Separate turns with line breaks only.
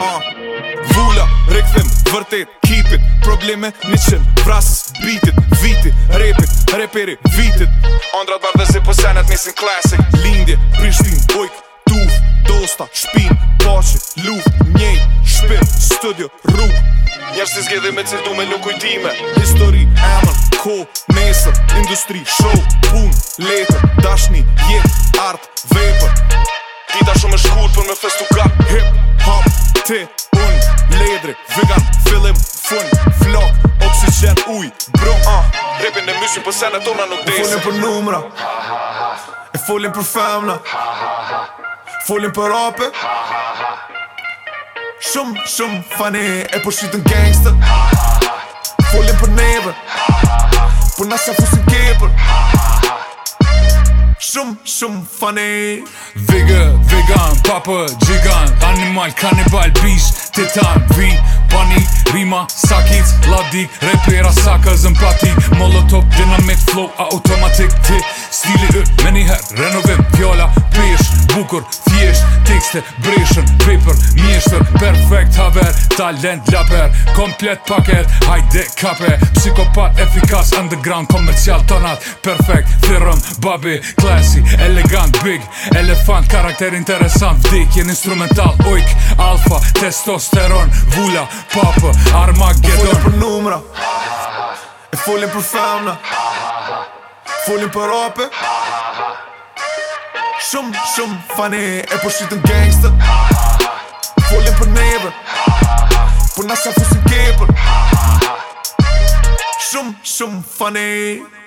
Ha, vula, rikëthim, vërtit, kipit Probleme, një qim, vrasës, bitit, viti, repit, reperi, vitit Andrat bar dhe zi po senet njësin klasik Lindje, prishtin, bojk, tuf, dosta, shpin, paci, luf, njej, shpin, studio, ruf Njerës të zgjedi me cilë du me lukujtime Histori, emën, ko, mesër, industri, show, pun, lesër Për me festukat Hip, hop, te, oni, ledri, vegan Film, fun, flak, oksygen, uj, bro ah. Repin e myshin për
se në tona nuk desh E folin për numra E folin për femna Folin për ape Shumë, shumë, fani E përshytën po gangsta Folin për nebë Për po nasja fusim
shumë, shumë funny Vigë, vegan, papë, gjigan Animal, kanibal, bish, titan, vin, bani, rima, sakic, ladik, Repera, saka, zëmpati, molotov, dynamit, flow, automatic, ti Stili, meni her, renovim, pjala, pish, bukur, thjesht, Brishën, reaper, mishtër, perfect, haver, talent, laper, komplet paket, hajde, kape Psikopat, efikas, underground, komercial, tonat, perfect, firm, babi, classy, elegant, big, elefant Karakter, interesant, vdik, instrumental, ujk, alfa, testosteron, vula, papë, armagedon E fuljen për numra, e fuljen për fauna,
fuljen për rope Shum shum funny E po n' gangster Ha ha ha Folin për nebër Ha ha ha Për po nasha fusë n' kipër Ha ha